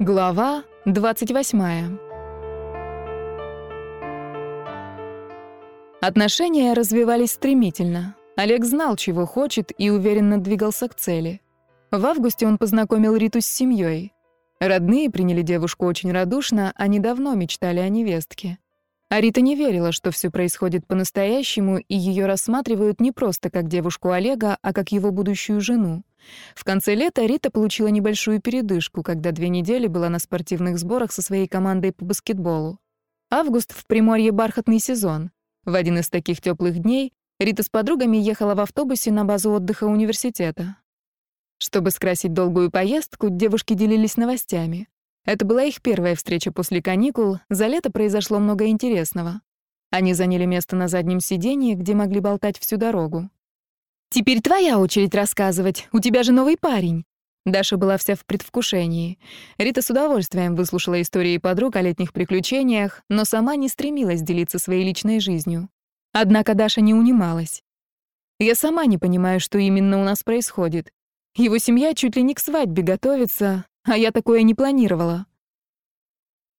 Глава 28. Отношения развивались стремительно. Олег знал, чего хочет, и уверенно двигался к цели. В августе он познакомил Риту с семьей. Родные приняли девушку очень радушно, они давно мечтали о невестке. А Рита не верила, что все происходит по-настоящему, и ее рассматривают не просто как девушку Олега, а как его будущую жену. В конце лета Рита получила небольшую передышку, когда две недели была на спортивных сборах со своей командой по баскетболу. Август в Приморье — бархатный сезон. В один из таких теплых дней Рита с подругами ехала в автобусе на базу отдыха университета. Чтобы скрасить долгую поездку, девушки делились новостями. Это была их первая встреча после каникул, за лето произошло много интересного. Они заняли место на заднем сиденье, где могли болтать всю дорогу. «Теперь твоя очередь рассказывать, у тебя же новый парень». Даша была вся в предвкушении. Рита с удовольствием выслушала истории подруг о летних приключениях, но сама не стремилась делиться своей личной жизнью. Однако Даша не унималась. «Я сама не понимаю, что именно у нас происходит. Его семья чуть ли не к свадьбе готовится, а я такое не планировала.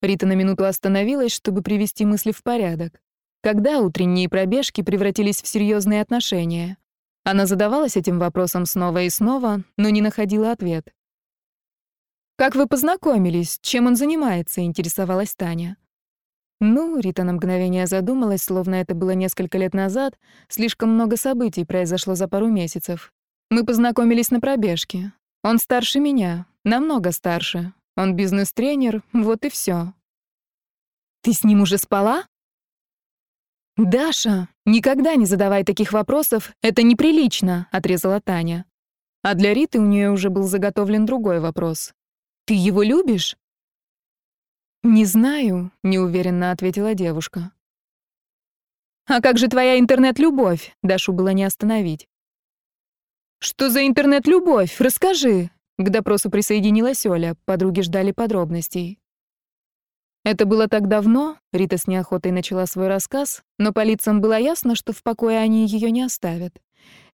Рита на минуту остановилась, чтобы привести мысли в порядок. Когда утренние пробежки превратились в серьезные отношения? Она задавалась этим вопросом снова и снова, но не находила ответ. «Как вы познакомились? Чем он занимается?» — интересовалась Таня. Ну, Рита на мгновение задумалась, словно это было несколько лет назад. Слишком много событий произошло за пару месяцев. Мы познакомились на пробежке. Он старше меня, намного старше. Он бизнес-тренер, вот и все. Ты с ним уже спала? Даша, никогда не задавай таких вопросов, это неприлично, отрезала Таня. А для Риты у нее уже был заготовлен другой вопрос. Ты его любишь? Не знаю, неуверенно ответила девушка. А как же твоя интернет-любовь? Дашу было не остановить. «Что за интернет-любовь? Расскажи!» К допросу присоединилась Оля, подруги ждали подробностей. Это было так давно, Рита с неохотой начала свой рассказ, но по лицам было ясно, что в покое они ее не оставят.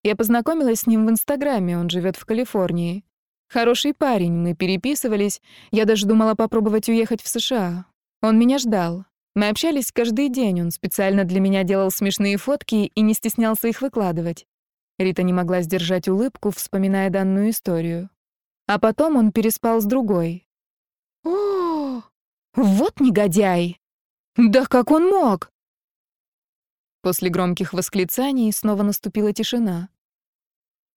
Я познакомилась с ним в Инстаграме, он живет в Калифорнии. Хороший парень, мы переписывались, я даже думала попробовать уехать в США. Он меня ждал. Мы общались каждый день, он специально для меня делал смешные фотки и не стеснялся их выкладывать. Рита не могла сдержать улыбку, вспоминая данную историю. А потом он переспал с другой. «О, вот негодяй! Да как он мог?» После громких восклицаний снова наступила тишина.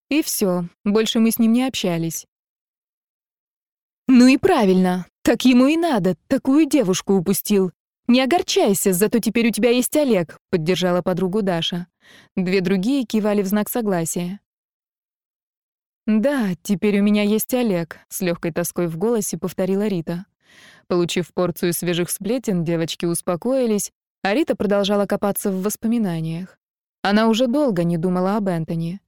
И все, больше мы с ним не общались. «Ну и правильно, так ему и надо, такую девушку упустил. «Не огорчайся, зато теперь у тебя есть Олег», — поддержала подругу Даша. Две другие кивали в знак согласия. «Да, теперь у меня есть Олег», — с легкой тоской в голосе повторила Рита. Получив порцию свежих сплетен, девочки успокоились, а Рита продолжала копаться в воспоминаниях. Она уже долго не думала об Энтони.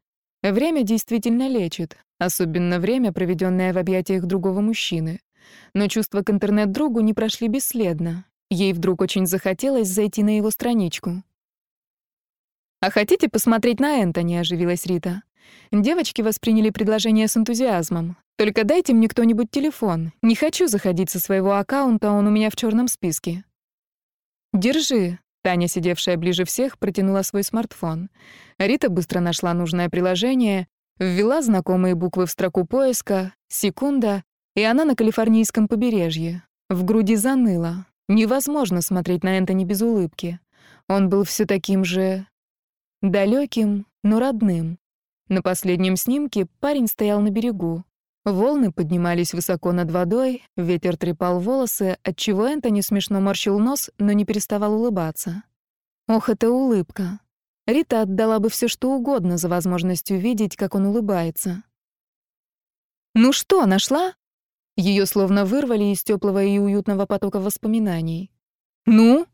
Время действительно лечит, особенно время, проведенное в объятиях другого мужчины. Но чувства к интернет-другу не прошли бесследно, Ей вдруг очень захотелось зайти на его страничку. «А хотите посмотреть на Энтони?» — оживилась Рита. Девочки восприняли предложение с энтузиазмом. «Только дайте мне кто-нибудь телефон. Не хочу заходить со своего аккаунта, он у меня в черном списке». «Держи». Таня, сидевшая ближе всех, протянула свой смартфон. Рита быстро нашла нужное приложение, ввела знакомые буквы в строку поиска, секунда, и она на калифорнийском побережье. В груди заныло. Невозможно смотреть на Энтони без улыбки. Он был все таким же далеким, но родным. На последнем снимке парень стоял на берегу. Волны поднимались высоко над водой, ветер трепал волосы, отчего Энтони смешно морщил нос, но не переставал улыбаться. Ох, эта улыбка. Рита отдала бы все что угодно за возможность увидеть, как он улыбается. «Ну что, нашла?» Ее словно вырвали из теплого и уютного потока воспоминаний. «Ну?»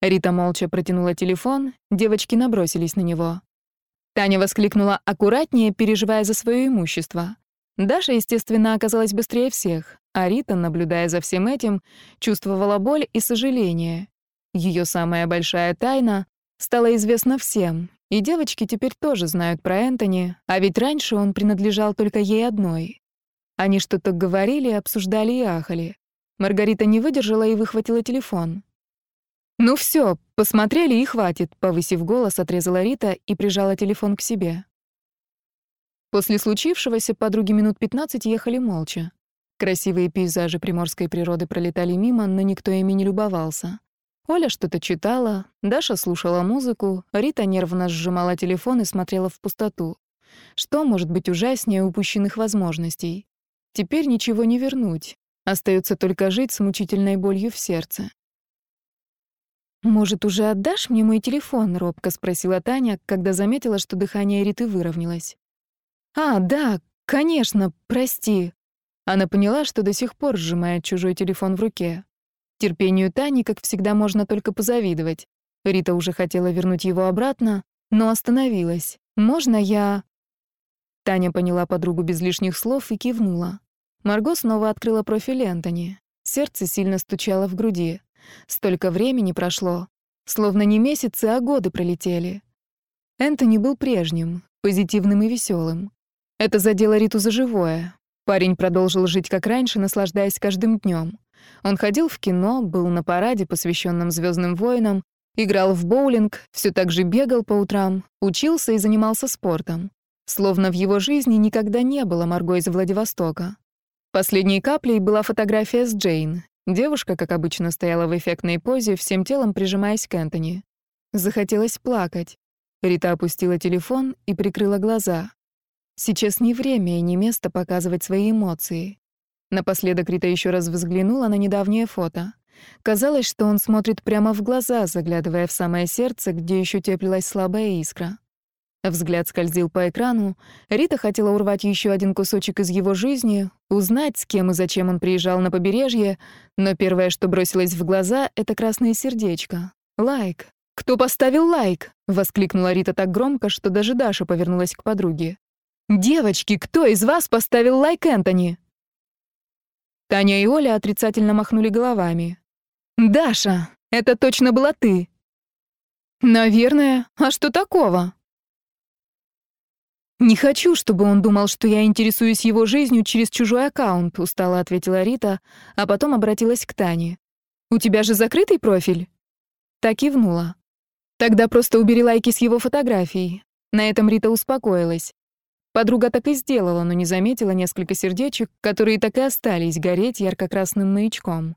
Рита молча протянула телефон, девочки набросились на него. Таня воскликнула аккуратнее, переживая за свое имущество. Даша, естественно, оказалась быстрее всех, а Рита, наблюдая за всем этим, чувствовала боль и сожаление. Ее самая большая тайна стала известна всем, и девочки теперь тоже знают про Энтони, а ведь раньше он принадлежал только ей одной. Они что-то говорили, обсуждали и ахали. Маргарита не выдержала и выхватила телефон. «Ну все, посмотрели и хватит», — повысив голос, отрезала Рита и прижала телефон к себе. После случившегося подруги минут 15 ехали молча. Красивые пейзажи приморской природы пролетали мимо, но никто ими не любовался. Оля что-то читала, Даша слушала музыку, Рита нервно сжимала телефон и смотрела в пустоту. Что может быть ужаснее упущенных возможностей? Теперь ничего не вернуть. Остается только жить с мучительной болью в сердце. «Может, уже отдашь мне мой телефон?» — робко спросила Таня, когда заметила, что дыхание Риты выровнялось. «А, да, конечно, прости». Она поняла, что до сих пор сжимает чужой телефон в руке. Терпению Тани, как всегда, можно только позавидовать. Рита уже хотела вернуть его обратно, но остановилась. «Можно я...» Таня поняла подругу без лишних слов и кивнула. Марго снова открыла профиль Энтони. Сердце сильно стучало в груди. Столько времени прошло. Словно не месяцы, а годы пролетели. Энтони был прежним, позитивным и веселым. Это задело Риту за живое. Парень продолжил жить как раньше, наслаждаясь каждым днем. Он ходил в кино, был на параде, посвященном Звездным войнам, играл в боулинг, все так же бегал по утрам, учился и занимался спортом. Словно в его жизни никогда не было Марго из Владивостока. Последней каплей была фотография с Джейн. Девушка, как обычно, стояла в эффектной позе, всем телом прижимаясь к Энтони. Захотелось плакать. Рита опустила телефон и прикрыла глаза. Сейчас не время и не место показывать свои эмоции. Напоследок Рита еще раз взглянула на недавнее фото. Казалось, что он смотрит прямо в глаза, заглядывая в самое сердце, где еще теплилась слабая искра. Взгляд скользил по экрану. Рита хотела урвать еще один кусочек из его жизни, узнать, с кем и зачем он приезжал на побережье, но первое, что бросилось в глаза, — это красное сердечко. Лайк. «Кто поставил лайк?» — воскликнула Рита так громко, что даже Даша повернулась к подруге. «Девочки, кто из вас поставил лайк Энтони?» Таня и Оля отрицательно махнули головами. «Даша, это точно была ты!» «Наверное. А что такого?» «Не хочу, чтобы он думал, что я интересуюсь его жизнью через чужой аккаунт», — устало ответила Рита, а потом обратилась к Тане. «У тебя же закрытый профиль?» Так кивнула. «Тогда просто убери лайки с его фотографий». На этом Рита успокоилась. Подруга так и сделала, но не заметила несколько сердечек, которые так и остались гореть ярко-красным маячком.